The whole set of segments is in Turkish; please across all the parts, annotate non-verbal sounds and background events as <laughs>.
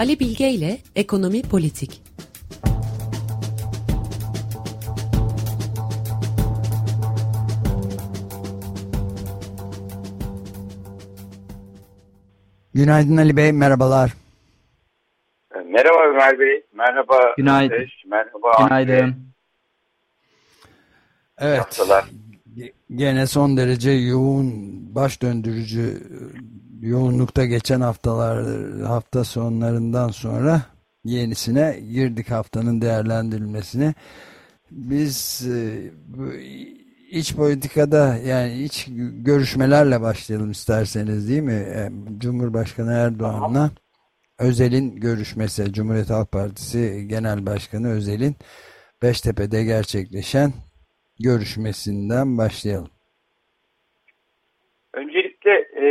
Ali Bilge ile Ekonomi Politik. Günaydın Ali Bey, merhabalar. Merhaba Ömer Bey, merhaba Günaydın. Ateş, merhaba Günaydın. Evet, Haftalar. gene son derece yoğun, baş döndürücü yoğunlukta geçen haftalar, hafta sonlarından sonra yenisine girdik haftanın değerlendirilmesine. Biz e, iç politikada yani iç görüşmelerle başlayalım isterseniz değil mi? E, Cumhurbaşkanı Erdoğan'la Özel'in görüşmesi, Cumhuriyet Halk Partisi Genel Başkanı Özel'in Beştepe'de gerçekleşen görüşmesinden başlayalım. Öncelikle e,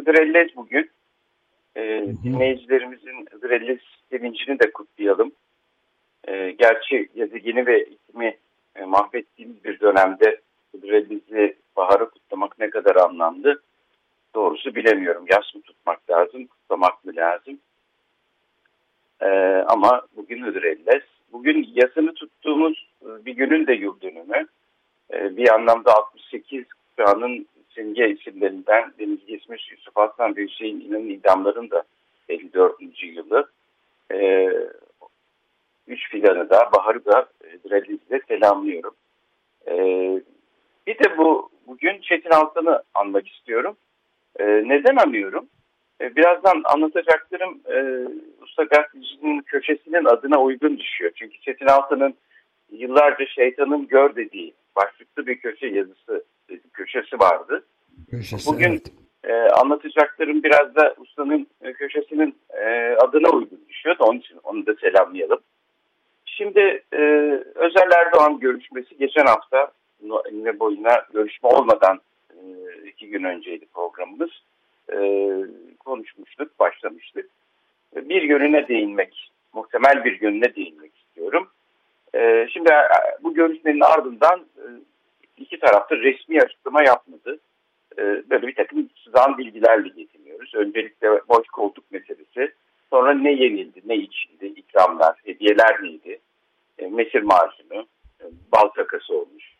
Hıdrellez bugün. E, dinleyicilerimizin Hıdrellez sevincini de kutlayalım. E, gerçi gezegeni ve iklimi e, mahvettiğimiz bir dönemde Hıdrellez'i baharı kutlamak ne kadar anlamlı doğrusu bilemiyorum. Yas mı tutmak lazım, kutlamak mı lazım? E, ama bugün Hıdrellez. Bugün yasını tuttuğumuz e, bir günün de yıl dönümü. E, bir anlamda 68 kuşağının simge isimlerinden Deniz Geçmiş Yusuf Aslan ve Hüseyin İnan'ın idamların da 54. yılı. E, üç fidanı da, Bahar'ı da Hıdrellez'le selamlıyorum. E, bir de bu bugün Çetin Altan'ı anmak istiyorum. E, neden anıyorum? E, birazdan anlatacaklarım e, Usta Gazeteci'nin köşesinin adına uygun düşüyor. Çünkü Çetin Altan'ın yıllarca şeytanın gör dediği başlıklı bir köşe yazısı, köşesi vardı. Köşesi, Bugün evet. e, anlatacaklarım biraz da ustanın e, köşesinin e, adına uygun düşüyor da onun için onu da selamlayalım. Şimdi e, Özel Erdoğan görüşmesi geçen hafta enine boyuna görüşme olmadan e, iki gün önceydi programımız. E, konuşmuştuk, başlamıştık. E, bir yönüne değinmek, muhtemel bir yönüne değinmek istiyorum. E, şimdi e, bu görüşmenin ardından e, iki tarafta resmi açıklama yapmadı. E, böyle bir takım sızan bilgilerle getiriyoruz. Öncelikle boş koltuk meselesi. Sonra ne yenildi, ne içildi, ikramlar, hediyeler neydi? E, mesir marjını, e, bal takası olmuş.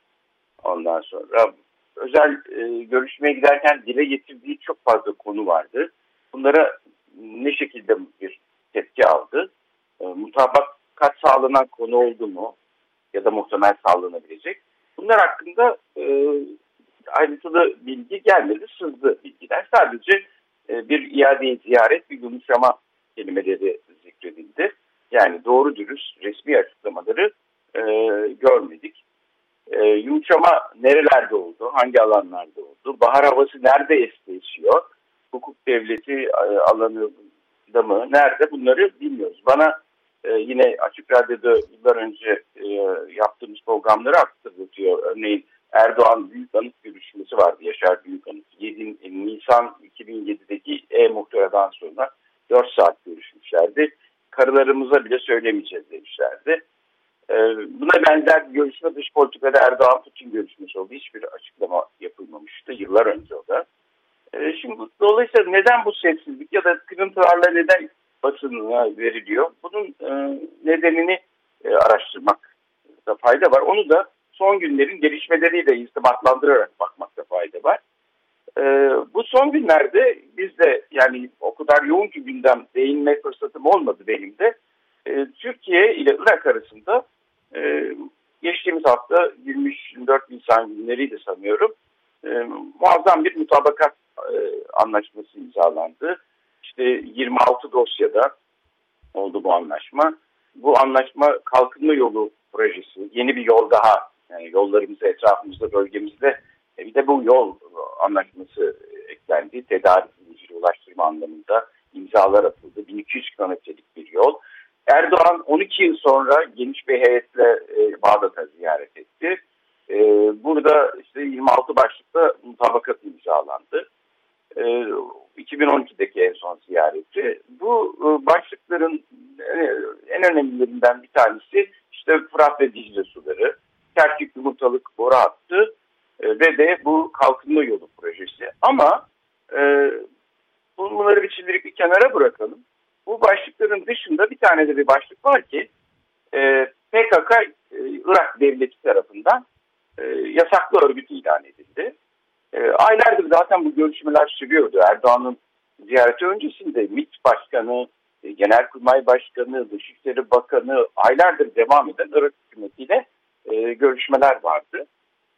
Ondan sonra özel e, görüşmeye giderken dile getirdiği çok fazla konu vardı. Bunlara ne şekilde bir tepki aldı? E, mutabakat sağlanan konu oldu mu? Ya da muhtemel sağlanabilecek. Bunlar hakkında e, ayrıntılı bilgi gelmedi, sızdı bilgiler. Sadece e, bir iade ziyaret, bir yumuşama kelimeleri zikredildi. Yani doğru dürüst resmi açıklamaları e, görmedik. E, yumuşama nerelerde oldu, hangi alanlarda oldu, bahar havası nerede esiyor, hukuk devleti e, alanında mı, nerede bunları bilmiyoruz. Bana e, yine Açık Radyo'da yıllar önce e, yaptığımız programları hatırlatıyor. Örneğin Erdoğan Büyük Anıt görüşmesi vardı, Yaşar Büyük Anıt. 7 Nisan 2007'deki E-Muhtıra'dan sonra 4 saat görüşmüşlerdi. Karılarımıza bile söylemeyeceğiz demişlerdi. Ee, buna benzer görüşme dış politikada Erdoğan-Putin görüşmesi oldu. Hiçbir açıklama yapılmamıştı yıllar önce o da. Ee, şimdi dolayısıyla neden bu sessizlik ya da kırıntılarla neden basınına veriliyor? Bunun e, nedenini e, araştırmakta fayda var. Onu da son günlerin gelişmeleriyle istibatlandırarak bakmakta fayda var. Ee, bu son günlerde biz de yani o kadar yoğun ki gündem değinme fırsatım olmadı benim de. Ee, Türkiye ile Irak arasında e, geçtiğimiz hafta 23-24 Nisan günleriydi sanıyorum. E, muazzam bir mutabakat e, anlaşması imzalandı. İşte 26 dosyada oldu bu anlaşma. Bu anlaşma kalkınma yolu projesi, yeni bir yol daha yani yollarımızda, etrafımızda, bölgemizde e, bir de bu yol anlaşması eklendi. Tedarik zinciri ulaştırma anlamında imzalar atıldı. 1200 kilometrelik bir yol. Erdoğan 12 yıl sonra geniş bir heyetle e, Bağdat'a ziyaret etti. E, burada işte 26 başlıkta mutabakat imzalandı. E, 2012'deki en son ziyareti. Bu e, başlıkların e, en önemlilerinden bir tanesi işte Fırat ve Dicle suları, Kerkük yumurtalık boru hattı e, ve de bu kalkınma yolu projesi. Ama e, bunları bir şimdilik bir kenara bırakalım. bu başlıkların dışında bir tane de bir başlık var ki e, PKK e, Irak devleti tarafından e, yasaklı örgüt ilan edildi. E, aylardır zaten bu görüşmeler sürüyordu. Erdoğan'ın ziyareti öncesinde MİT Başkanı, e, Genelkurmay Başkanı, Dışişleri Bakanı aylardır devam eden Irak hükümetiyle e, görüşmeler vardı.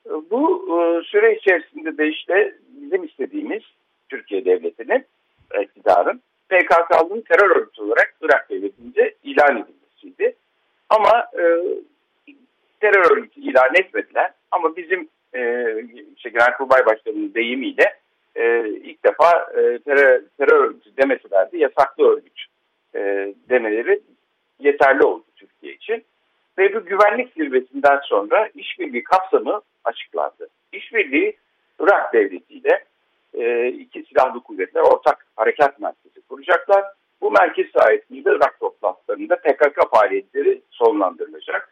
E, bu süre içerisinde de işte bizim istediğimiz Türkiye Devleti'nin, iktidarın PKK'nın terör örgütü olarak Irak Devleti'nce ilan edilmesiydi. Ama e, terör örgütü ilan etmediler. Ama bizim e, işte Genelkurmay Başkanı'nın deyimiyle e, ilk defa e, terör, terör örgütü demeselerdi yasaklı örgüt e, demeleri yeterli oldu Türkiye için. Ve bu güvenlik zirvesinden sonra işbirliği kapsamı açıklandı. İşbirliği Irak devletiyle e, iki silahlı kuvvetler ortak harekat merkezi kuracaklar. Bu merkez sayesinde Irak toplantılarında PKK faaliyetleri sonlandırılacak.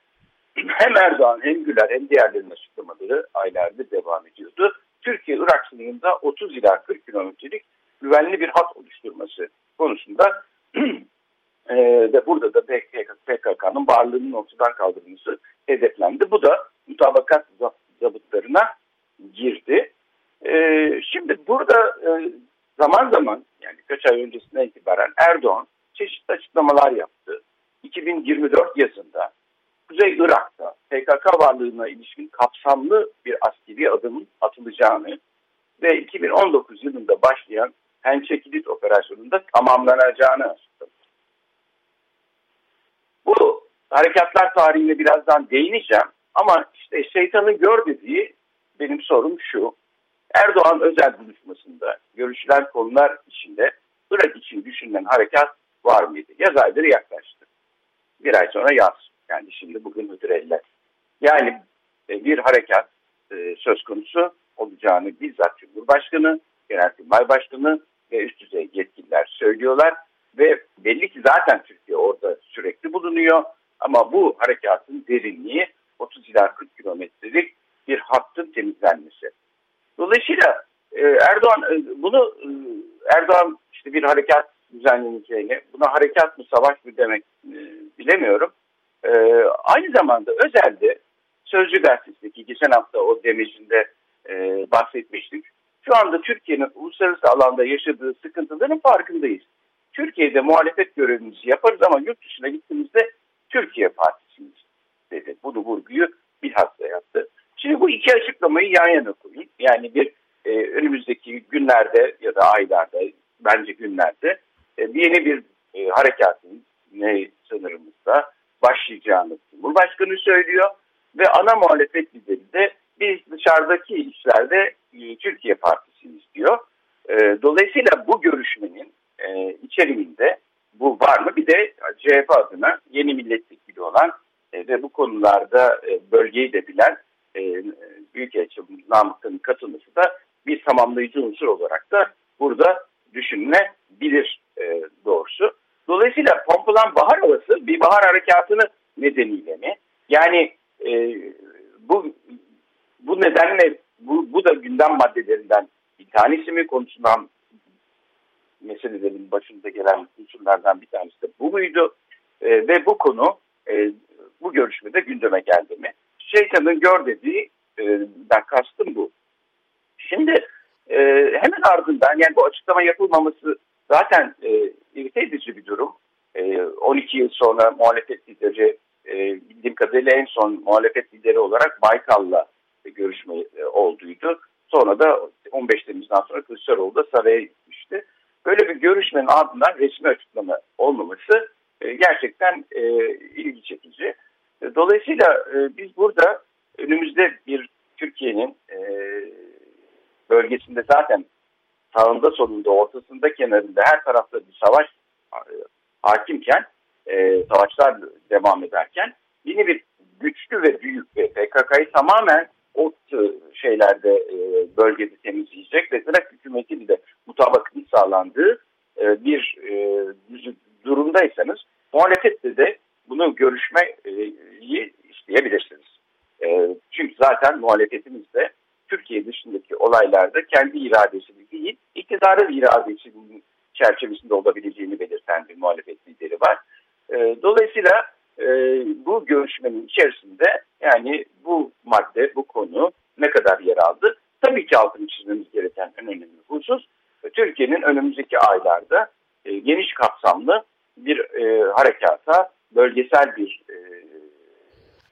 Hem Erdoğan hem Güler hem diğerlerinin açıklamaları aylardır devam ediyordu. Türkiye-Irak sınırında 30 ila 40 kilometrelik güvenli bir hat oluşturması konusunda <clears throat> e, ve burada da PKK'nın varlığının ortadan kaldırılması hedeflendi. Bu da mutabakat zabıtlarına girdi. E, şimdi burada e, zaman zaman yani kaç ay öncesinden itibaren Erdoğan çeşitli açıklamalar yaptı. 2024 yazında PKK varlığına ilişkin kapsamlı bir askeri adımın atılacağını ve 2019 yılında başlayan Pençekilit operasyonunda tamamlanacağını açıkladı. Bu harekatlar tarihine birazdan değineceğim ama işte şeytanın gör dediği benim sorum şu. Erdoğan özel buluşmasında görüşülen konular içinde Irak için düşünülen harekat var mıydı? Yaz ayları yaklaştı. Bir ay sonra yaz. Yani şimdi bugün Hıdrellez. Yani e, bir harekat e, söz konusu olacağını bizzat Cumhurbaşkanı, Genelkurmay Başkanı ve üst düzey yetkililer söylüyorlar. Ve belli ki zaten Türkiye orada sürekli bulunuyor. Ama bu harekatın derinliği 30 ila 40 kilometrelik bir hattın temizlenmesi. Dolayısıyla e, Erdoğan bunu Erdoğan işte bir harekat düzenleneceğini, buna harekat mı savaş mı demek bilemiyorum. Aynı zamanda özelde Sözcü Gazetesi'ndeki geçen hafta o demecinde e, bahsetmiştik. Şu anda Türkiye'nin uluslararası alanda yaşadığı sıkıntıların farkındayız. Türkiye'de muhalefet görevimizi yaparız ama yurt dışına gittiğimizde Türkiye Partisi'yiz dedi. Bunu vurguyu bilhassa yaptı. Şimdi bu iki açıklamayı yan yana koyun. Yani bir e, önümüzdeki günlerde ya da aylarda bence günlerde e, yeni bir e, harekatın ne sınırımızda başlayacağını Cumhurbaşkanı söylüyor ve ana muhalefet lideri de biz dışarıdaki işlerde e, Türkiye Partisi'yiz diyor. E, dolayısıyla bu görüşmenin e, içeriğinde bu var mı? Bir de CHP adına yeni milletvekili olan ve bu konularda bölgeyi de bilen Büyükelçi Namık'ın katılması da bir tamamlayıcı unsur olarak da burada düşünülebilir doğrusu. Dolayısıyla pompalan bahar havası bir bahar harekatını nedeniyle mi? Yani e, bu bu nedenle bu, bu da gündem maddelerinden bir tanesi mi konusundan meselelerin başında gelen unsurlardan bir tanesi de bu muydu? E, ve bu konu e, bu görüşmede gündeme geldi mi? Şeytanın gör dediği e, ben kastım bu. Şimdi e, hemen ardından yani bu açıklama yapılmaması zaten e, irite edici bir durum. E, 12 yıl sonra muhalefet lideri e, bildiğim kadarıyla en son muhalefet lideri olarak Baykal'la görüşme e, olduydu. Sonra da 15 Temmuz'dan sonra Kılıçdaroğlu da saraya gitmişti. Böyle bir görüşmenin ardından resmi açıklama olmaması e, gerçekten e, ilgi çekici. E, dolayısıyla e, biz burada önümüzde bir Türkiye'nin e, bölgesinde zaten sağında solunda ortasında kenarında her tarafta bir savaş e, hakimken e, savaşlar devam ederken yeni bir güçlü ve büyük ve PKK'yı tamamen o şeylerde e, bölgede temizleyecek ve Irak hükümetiyle de mutabakatın sağlandığı e, bir e, durumdaysanız muhalefette de bunu görüşmeyi isteyebilirsiniz. E, çünkü zaten muhalefetimiz de Türkiye dışındaki olaylarda kendi iradesini değil, iktidarın iradesinin çerçevesinde olabileceğini belirten bir muhalefet lideri var. E, dolayısıyla e, bu görüşmenin içerisinde yani bu madde, bu konu ne kadar yer aldı? Tabii ki altını çizmemiz gereken en önemli husus Türkiye'nin önümüzdeki aylarda e, geniş kapsamlı bir e, harekata, bölgesel bir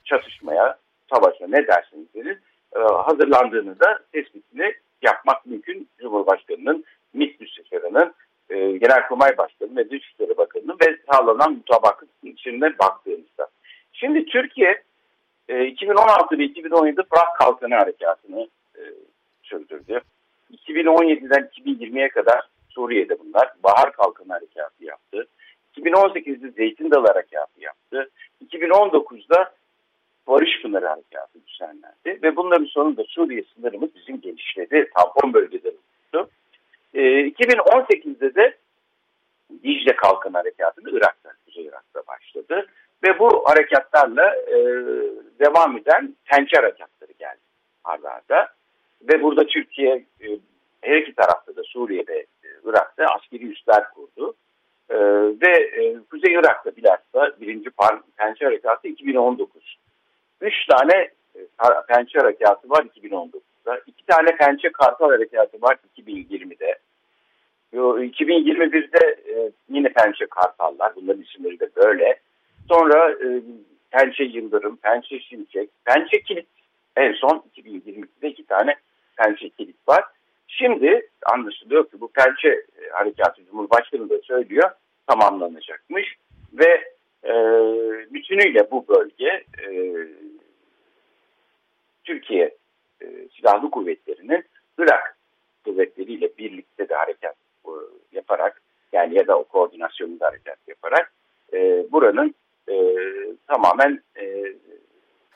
çatışmaya, savaşa ne derseniz derin e, hazırlandığını da tespitini yapmak mümkün. Cumhurbaşkanının, e, Genelkurmay Başkanı ve Dışişleri Bakanı'nın ve sağlanan mutabakat içinde baktığımızda. Şimdi Türkiye e, 2016 ve 2017 Fırat Kalkanı Harekatı'nı e, sürdürdü. 2017'den 2020'ye kadar Suriye'de bunlar Bahar Kalkanı Harekatı yaptı. 2018'de Zeytin Dalı Harekatı yaptı. 2019'da Barış Pınarı Harekatı düzenlendi. Ve bunların sonunda Suriye sınırımız bizim genişledi. Tampon bölgeleri oluştu. E, 2018'de de Dicle Kalkan Harekatı'nı Irak'ta, Kuzey Irak'ta başladı. Ve bu harekatlarla e, devam eden pençe harekatları geldi arda arda. Ve burada Türkiye e, her iki tarafta da Suriye'de, e, Irak'ta askeri üsler kurdu. E, ve e, Kuzey Irak'ta bilhassa birinci pençe harekatı 2019. Üç tane e, pençe harekatı var 2019'da. iki tane pençe kartal harekatı var 2020'de. 2021'de e, yine pençe kartallar. Bunların isimleri de böyle. Sonra e, pençe yıldırım, pençe şimşek, pençe kilit. En son 2022'de iki tane pençe kilit var. Şimdi anlaşılıyor ki bu pençe e, harekatı Cumhurbaşkanı da söylüyor tamamlanacakmış ve e, bütünüyle bu bölge e, Türkiye e, Silahlı Kuvvetleri'nin Irak kuvvetleriyle birlikte de hareket e, yaparak yani ya da o koordinasyonu da hareket yaparak e, buranın e, tamamen e,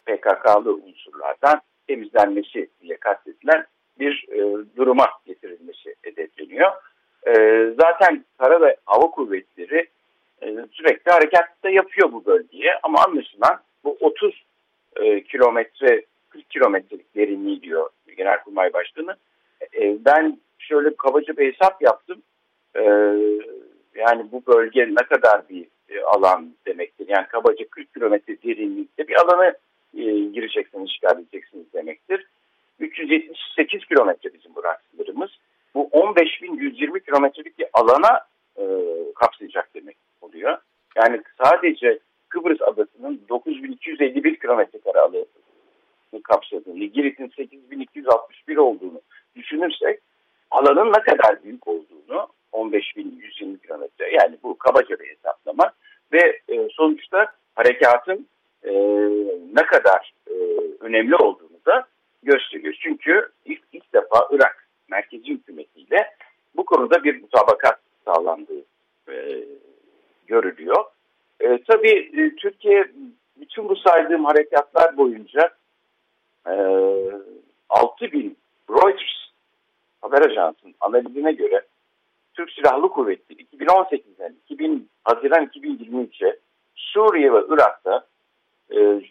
PKK'lı unsurlardan temizlenmesi diye kastedilen bir e, duruma getirilmesi hedefleniyor. E, zaten kara ve hava kuvvetleri e, sürekli harekette yapıyor bu bölgeye ama anlaşılan bu 30 e, kilometre 40 kilometrelik derinliği diyor Genelkurmay Başkanı. E, ben şöyle kabaca bir hesap yaptım. E, yani bu bölge ne kadar bir e, alan demektir. Yani kabaca 40 kilometre derinlikte bir alanı e, gireceksiniz, işgal edeceksiniz demektir. 378 kilometre bizim bu sınırımız. Bu 15.120 kilometrelik bir alana e, kapsayacak demek oluyor. Yani sadece Kıbrıs adasının 9251 kilometre kare kapsadığını, Girit'in 8261 olduğunu düşünürsek alanın ne kadar büyük olduğunu 15.120 kilometre yani bu kabaca bir hesaplama ve e, sonuçta harekatın e, ne kadar e, önemli olduğunu da gösteriyor. Çünkü ilk, ilk defa Irak merkezi hükümetiyle bu konuda bir mutabakat sağlandığı e, görülüyor. E, tabii e, Türkiye bütün bu saydığım harekatlar boyunca e, 6 bin Reuters haber ajansının analizine göre Türk Silahlı Kuvvetleri 2018'den 2000, Haziran 2023'e Suriye ve Irak'ta e,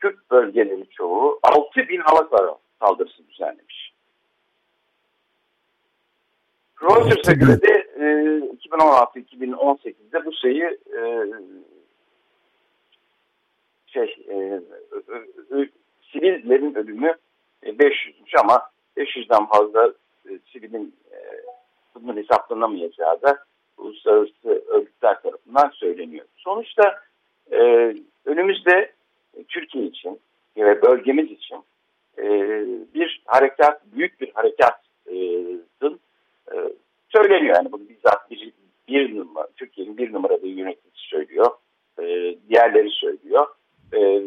Kürt bölgeleri çoğu 6 bin hava saldırısı düzenlemiş. Reuters'a göre de e, 2016-2018'de bu sayı e, şey e, ö, sivillerin ölümü 500'müş ama 500'den fazla e, e, bunun hesaplanamayacağı da uluslararası örgütler tarafından söyleniyor. Sonuçta e, önümüzde Türkiye için ve bölgemiz için e, bir harekat, büyük bir harekatın e, söyleniyor. Yani bunu bizzat bir, bir numara, Türkiye'nin bir numarada yöneticisi söylüyor. E, diğerleri söylüyor. E,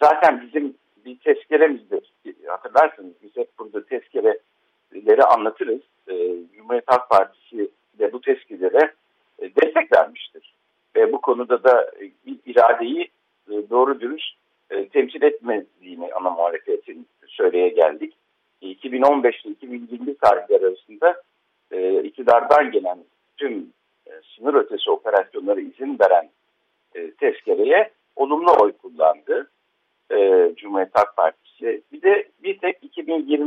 zaten bizim bir tezkeremizdir. Hatırlarsınız biz hep burada tezkereleri anlatırız. E, Cumhuriyet Halk Partisi de bu tezkerelere e, destek vermiştir. Ve bu konuda da bir iradeyi e, doğru dürüst e, temsil etmediğini ana muhalefetin söyleye geldik. 2015 ile 2020 tarihleri arasında e, iktidardan gelen tüm e, sınır ötesi operasyonlara izin veren e, tezkereye olumlu oy kullandı e, Cumhuriyet Halk Partisi. Bir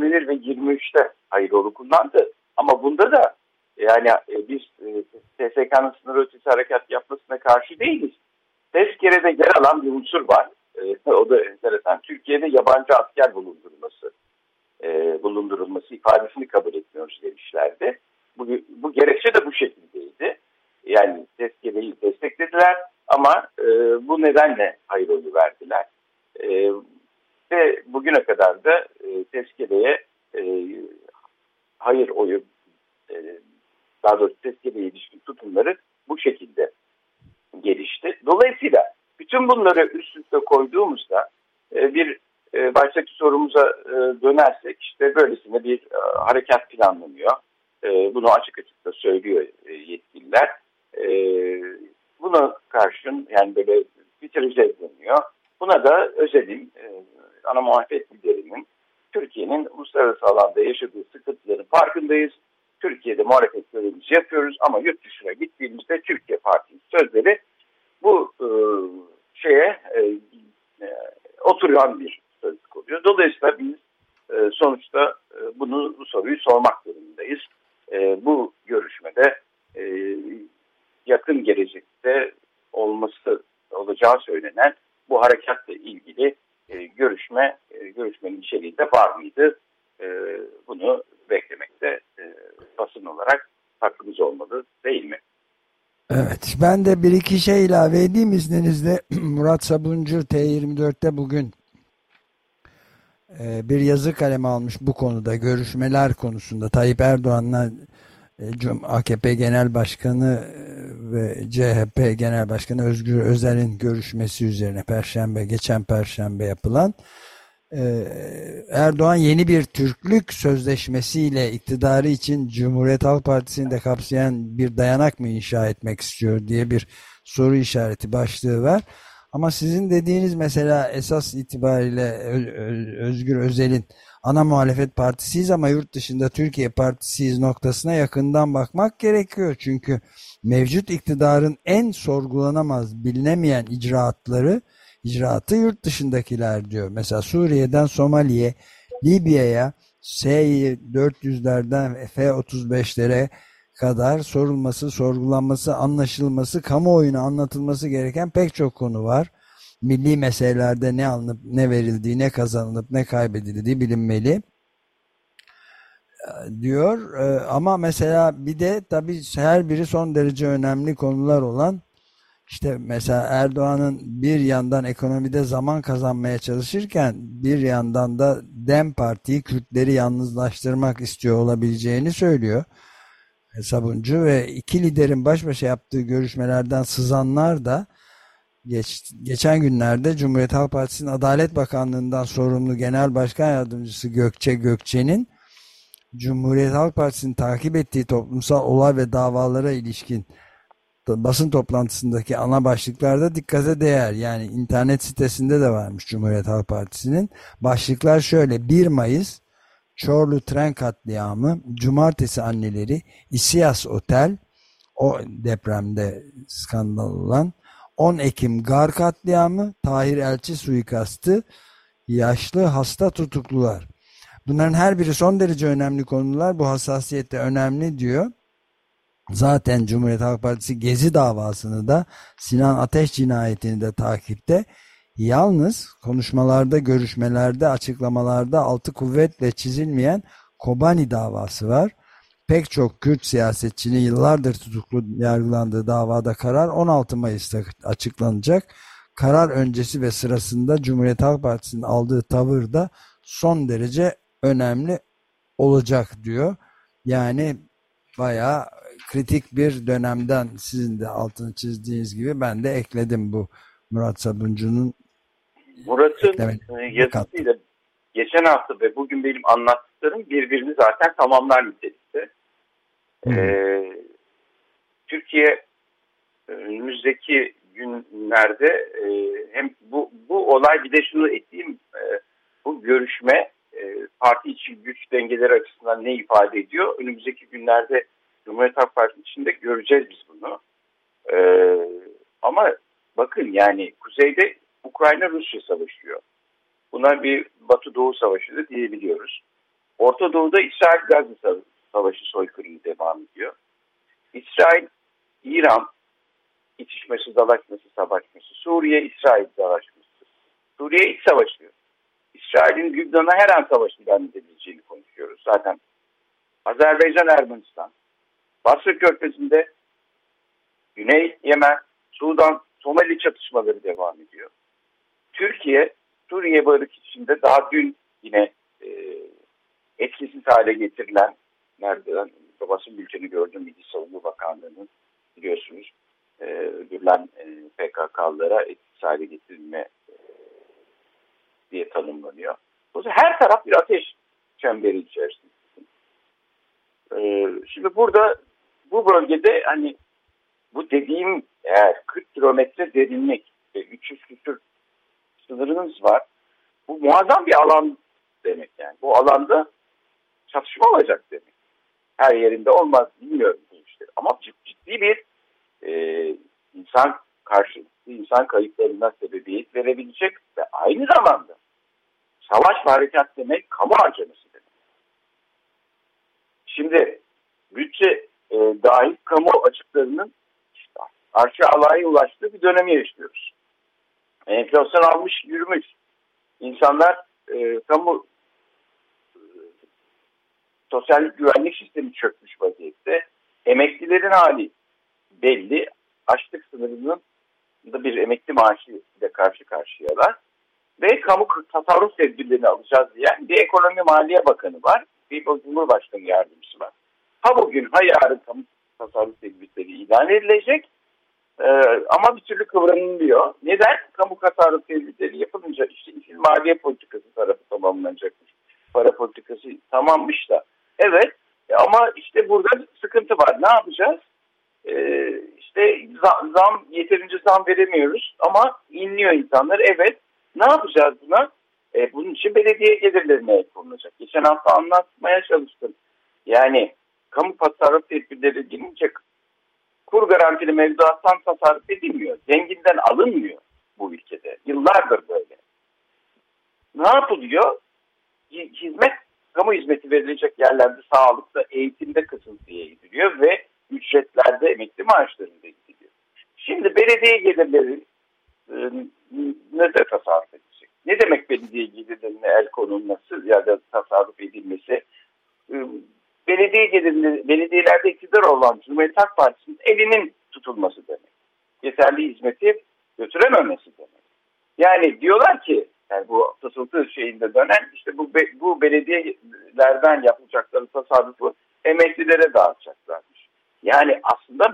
2021 ve 23'te hayır oyu kullandı. Ama bunda da Yani e, biz e, TSK'nın sınır ötesi harekat yapmasına karşı değiliz. Tezkerede yer alan bir unsur var. E, <laughs> o da enteresan. Türkiye'de yabancı asker bulundurulması bulundurulması ifadesini kabul etmiyoruz demişlerdi. Bu, bu gerekçe de bu şekildeydi. Yani tezkereyi desteklediler ama bu nedenle hayır oyu verdiler. E, ve bugüne kadar da e, tezkereye e, hayır oyu e, daha doğrusu tezkereye ilişkin tutumları bu şekilde gelişti. Dolayısıyla bütün bunları üst üste koyduğumuzda e, bir e, baştaki sorumuza e, dönersek işte böylesine bir e, harekat planlanıyor. E, bunu açık açık da söylüyor yetkililer. E, buna karşın yani böyle bitireceğiz deniyor. Buna da özelim ana muhalefet liderinin Türkiye'nin uluslararası alanda yaşadığı sıkıntıların farkındayız. Türkiye'de muhalefet yapıyoruz ama yurt dışına gittiğimizde Türkiye Partisi sözleri bu şeye e, e, oturan bir sözlük oluyor. Dolayısıyla biz e, sonuçta e, bunu bu soruyu sormak durumundayız. E, bu görüşmede e, yakın gelecekte olması olacağı söylenen bu harekatla ilgili e, görüşme e, görüşmenin içeriğinde var mıydı? E, bunu beklemekte e, basın olarak hakkımız olmalı değil mi? Evet. Ben de bir iki şey ilave edeyim izninizle. <clears throat> Murat Sabuncu T24'te bugün e, bir yazı kalemi almış bu konuda görüşmeler konusunda. Tayyip Erdoğan'la e, AKP Genel Başkanı e, ve CHP Genel Başkanı Özgür Özel'in görüşmesi üzerine Perşembe geçen Perşembe yapılan Erdoğan yeni bir Türklük sözleşmesiyle iktidarı için Cumhuriyet Halk Partisi'ni de kapsayan bir dayanak mı inşa etmek istiyor diye bir soru işareti başlığı var. Ama sizin dediğiniz mesela esas itibariyle Özgür Özel'in ana muhalefet partisiyiz ama yurt dışında Türkiye partisiyiz noktasına yakından bakmak gerekiyor. Çünkü mevcut iktidarın en sorgulanamaz, bilinemeyen icraatları, icraatı yurt dışındakiler diyor. Mesela Suriye'den Somali'ye, Libya'ya, S-400'lerden F-35'lere kadar sorulması, sorgulanması, anlaşılması, kamuoyuna anlatılması gereken pek çok konu var. Milli meselelerde ne alınıp ne verildiği, ne kazanılıp ne kaybedildiği bilinmeli diyor. Ee, ama mesela bir de tabii her biri son derece önemli konular olan işte mesela Erdoğan'ın bir yandan ekonomide zaman kazanmaya çalışırken bir yandan da DEM Parti'yi Kürtleri yalnızlaştırmak istiyor olabileceğini söylüyor. Sabuncu ve iki liderin baş başa yaptığı görüşmelerden sızanlar da geç, geçen günlerde Cumhuriyet Halk Partisi'nin Adalet Bakanlığı'ndan sorumlu Genel Başkan Yardımcısı Gökçe Gökçe'nin Cumhuriyet Halk Partisi'nin takip ettiği toplumsal olay ve davalara ilişkin basın toplantısındaki ana başlıklarda dikkate değer. Yani internet sitesinde de varmış Cumhuriyet Halk Partisi'nin. Başlıklar şöyle 1 Mayıs Çorlu tren katliamı, Cumartesi anneleri, İsiyas Otel, o depremde skandal olan, 10 Ekim Gar katliamı, Tahir Elçi suikastı, yaşlı hasta tutuklular. Bunların her biri son derece önemli konular. Bu hassasiyette önemli diyor. Zaten Cumhuriyet Halk Partisi Gezi davasını da Sinan Ateş cinayetini de takipte. Yalnız konuşmalarda, görüşmelerde, açıklamalarda altı kuvvetle çizilmeyen Kobani davası var. Pek çok Kürt siyasetçinin yıllardır tutuklu yargılandığı davada karar 16 Mayıs'ta açıklanacak. Karar öncesi ve sırasında Cumhuriyet Halk Partisi'nin aldığı tavır da son derece önemli olacak diyor. Yani bayağı kritik bir dönemden sizin de altını çizdiğiniz gibi ben de ekledim bu Murat Sabuncu'nun Murat'ın e, yazısıyla geçen hafta ve bugün benim anlattıklarım birbirini zaten tamamlar nitelikte. Ee, Türkiye önümüzdeki günlerde e, hem bu, bu olay bir de şunu ekleyeyim e, bu görüşme e, parti içi güç dengeleri açısından ne ifade ediyor? Önümüzdeki günlerde Cumhuriyet Halk Partisi içinde göreceğiz biz bunu. E, ama bakın yani kuzeyde Ukrayna-Rusya savaşıyor. Buna bir Batı-Doğu savaşı da diyebiliyoruz. Orta Doğu'da İsrail-Gazze savaşı soykırımı devam ediyor. İsrail, İran itişmesi, dalaşması, savaşması, Suriye, İsrail dalaşması. Suriye iç savaşıyor. İsrail'in Lübnan'a her an savaş ilan edebileceğini konuşuyoruz. Zaten Azerbaycan, Ermenistan, Basra Körfezi'nde Güney Yemen, Sudan, Somali çatışmaları devam ediyor. Türkiye, Suriye barış içinde daha dün yine e, etkisiz hale getirilen nereden basın bülteni gördüm Milli Savunma Bakanlığı'nın biliyorsunuz e, öldürülen e, PKK'lara etkisiz hale getirilme e, diye tanımlanıyor. Her taraf bir ateş çemberi içerisinde. E, şimdi burada bu bölgede hani bu dediğim eğer 40 kilometre derinlik ve 300 küsur sınırınız var. Bu muazzam bir alan demek yani. Bu alanda çatışma olacak demek. Her yerinde olmaz bilmiyorum bu işte. Ama ciddi bir e, insan karşılıklı insan kayıplarına sebebiyet verebilecek ve aynı zamanda savaş ve harekat demek kamu harcaması demek. Şimdi bütçe e, dahil kamu açıklarının işte, arşa alaya ulaştığı bir dönemi yaşıyoruz. Enflasyon almış yürümüş. İnsanlar e, kamu e, sosyal güvenlik sistemi çökmüş vaziyette. Emeklilerin hali belli. Açlık sınırının da bir emekli maaşı ile karşı karşıyalar. Ve kamu tasarruf tedbirlerini alacağız diyen bir ekonomi maliye bakanı var. Bir cumhurbaşkanı yardımcısı var. Ha bugün ha yarın kamu tasarruf tedbirleri ilan edilecek. Ee, ama bir türlü kıvranılıyor. Neden? Kamu tasarruf tedbirleri yapılınca işte işin maliye politikası tarafı tamamlanacakmış. Para politikası tamammış da. Evet ama işte burada sıkıntı var. Ne yapacağız? Ee, işte zam, zam yeterince zam veremiyoruz ama inliyor insanlar. Evet ne yapacağız buna? Ee, bunun için belediye gelirlerine el konulacak. Geçen hafta anlatmaya çalıştım. Yani kamu tasarruf tedbirleri gelince kur garantili mevduattan tasarruf edilmiyor. Zenginden alınmıyor bu ülkede. Yıllardır böyle. Ne yapılıyor? Hizmet, kamu hizmeti verilecek yerlerde sağlıkta, eğitimde kısıntıya gidiliyor ve ücretlerde, emekli maaşlarında gidiliyor. Şimdi belediye gelirleri e, ne de tasarruf edecek? Ne demek belediye gelirlerine el konulması ya da tasarruf edilmesi? Belediye gelirleri, belediyelerde iktidar olan Cumhuriyet Halk Partisi'nin elinin tutulması demek. Yeterli hizmeti götürememesi demek. Yani diyorlar ki yani bu tasarruf şeyinde dönen işte bu bu belediyelerden yapacakları tasarrufu emeklilere dağıtacaklarmış. Yani aslında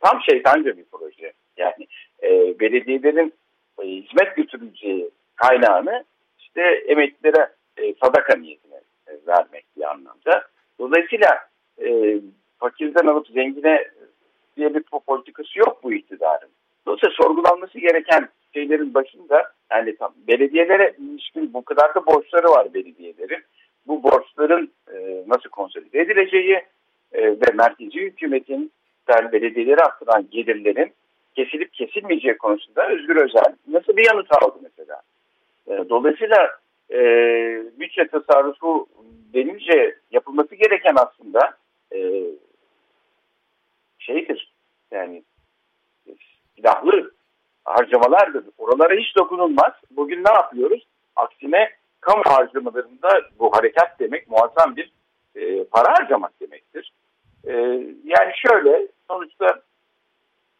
tam şeytanca bir proje. Yani e, belediyelerin e, hizmet götüreceği kaynağını işte emeklilere e, sadaka niyetine e, vermek. Dolayısıyla e, fakirden alıp zengine diye bir politikası yok bu iktidarın. Dolayısıyla sorgulanması gereken şeylerin başında yani tam belediyelere ilişkin bu kadar da borçları var belediyelerin. Bu borçların e, nasıl konsolide edileceği e, ve merkezi hükümetin yani belediyelere aktaran gelirlerin kesilip kesilmeyeceği konusunda Özgür Özel nasıl bir yanıt aldı mesela. E, dolayısıyla e, bütçe tasarrufu denince yapılması gereken aslında e, şeydir yani silahlı harcamalardır. Oralara hiç dokunulmaz. Bugün ne yapıyoruz? Aksine kamu harcamalarında bu harekat demek muazzam bir e, para harcamak demektir. E, yani şöyle sonuçta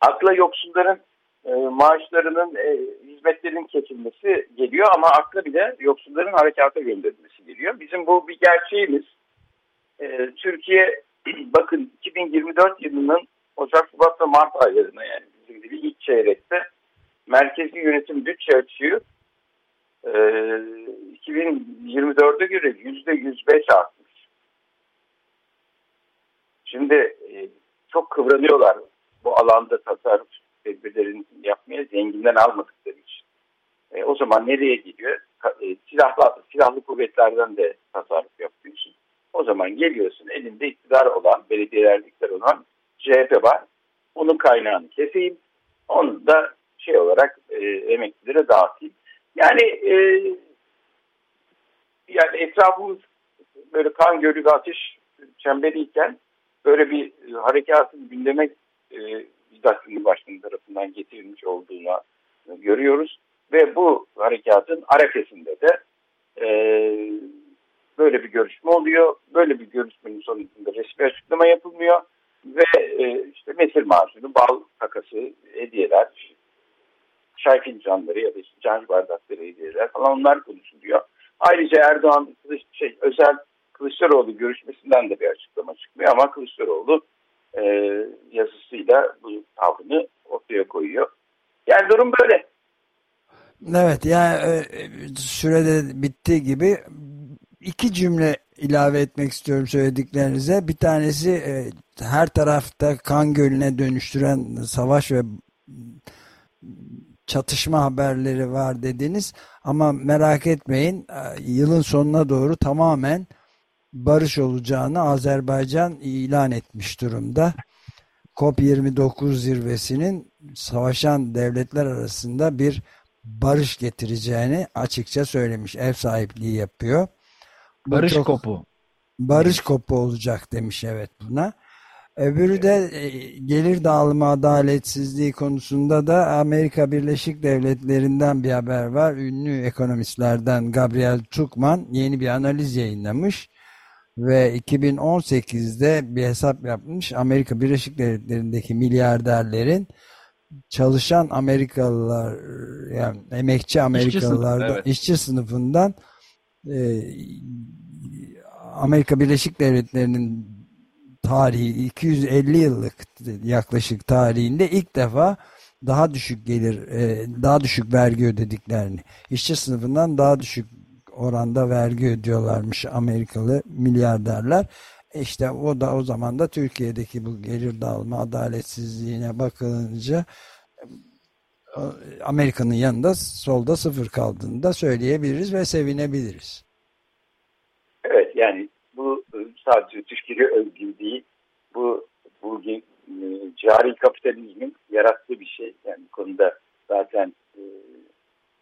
akla yoksulların e, maaşlarının e, hizmetlerin kesilmesi geliyor ama akla bile yoksulların harekata gönderilmesi geliyor. Bizim bu bir gerçeğimiz. E, Türkiye <clears throat> bakın 2024 yılının Ocak, Şubat ve Mart aylarına yani bizim gibi ilk çeyrekte merkezi yönetim bütçe açığı e, 2024'e göre %105 artmış. Şimdi e, çok kıvranıyorlar bu alanda tasarruf tedbirlerini yapmaya zenginden almadıkları için. E, o zaman nereye gidiyor? E, silahlı, silahlı kuvvetlerden de tasarruf yapıyorsun. O zaman geliyorsun elinde iktidar olan, belediyelerde iktidar olan CHP var. Onun kaynağını keseyim. Onu da şey olarak e, emeklilere dağıtayım. Yani e, yani etrafımız böyle kan gölü ateş çemberiyken böyle bir harekatın gündeme e, bizzat Cumhurbaşkanı tarafından getirilmiş olduğunu e, görüyoruz. Ve bu harekatın arefesinde de e, böyle bir görüşme oluyor. Böyle bir görüşmenin sonucunda resmi açıklama yapılmıyor. Ve e, işte mesir maaşını, bal takası, hediyeler, çay fincanları ya da işte can bardakları hediyeler falan onlar konuşuluyor. Ayrıca Erdoğan şey, özel Kılıçdaroğlu görüşmesinden de bir açıklama çıkmıyor ama Kılıçdaroğlu e, yazısıyla bu tavrını ortaya koyuyor. Yani durum böyle. Evet yani e, sürede bitti gibi iki cümle ilave etmek istiyorum söylediklerinize. Bir tanesi e, her tarafta kan gölüne dönüştüren savaş ve çatışma haberleri var dediniz. Ama merak etmeyin e, yılın sonuna doğru tamamen barış olacağını Azerbaycan ilan etmiş durumda. COP29 zirvesinin savaşan devletler arasında bir barış getireceğini açıkça söylemiş. Ev sahipliği yapıyor. barış çok, kopu. Barış kopu olacak demiş evet buna. Öbürü de e, gelir dağılımı adaletsizliği konusunda da Amerika Birleşik Devletleri'nden bir haber var. Ünlü ekonomistlerden Gabriel Tuchman yeni bir analiz yayınlamış ve 2018'de bir hesap yapmış. Amerika Birleşik Devletleri'ndeki milyarderlerin çalışan Amerikalılar yani emekçi Amerikalılardan işçi, sınıf, evet. işçi sınıfından e, Amerika Birleşik Devletleri'nin tarihi 250 yıllık yaklaşık tarihinde ilk defa daha düşük gelir, e, daha düşük vergi ödediklerini, işçi sınıfından daha düşük oranda vergi ödüyorlarmış Amerikalı milyarderler. E işte o da o zaman da Türkiye'deki bu gelir dağılma adaletsizliğine bakılınca e, Amerika'nın yanında solda sıfır kaldığını da söyleyebiliriz ve sevinebiliriz. Evet yani bu e, sadece Türkiye'ye özgü değil. Bu bugün e, cari kapitalizmin yarattığı bir şey. Yani bu konuda zaten e,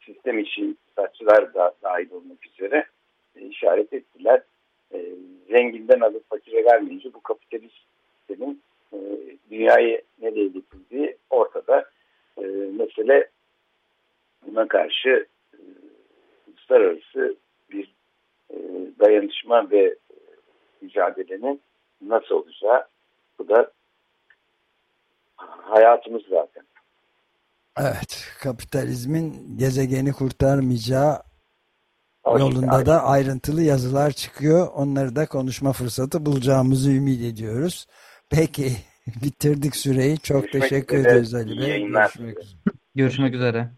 sistem içi iktisatçılar da dahil olmak üzere e, işaret ettiler. E, zenginden alıp fakire vermeyince bu kapitalist sistemin e, dünyayı nereye getirdiği ortada. E, mesele buna karşı e, uluslararası bir e, dayanışma ve mücadelenin nasıl olacağı bu da hayatımız zaten. Evet, kapitalizmin gezegeni kurtarmayacağı yolunda da ayrıntılı yazılar çıkıyor. Onları da konuşma fırsatı bulacağımızı ümit ediyoruz. Peki, <laughs> bitirdik süreyi. Çok Görüşmek teşekkür ederiz Ali Bey. Görüşmek üzere. Görüşmek üzere.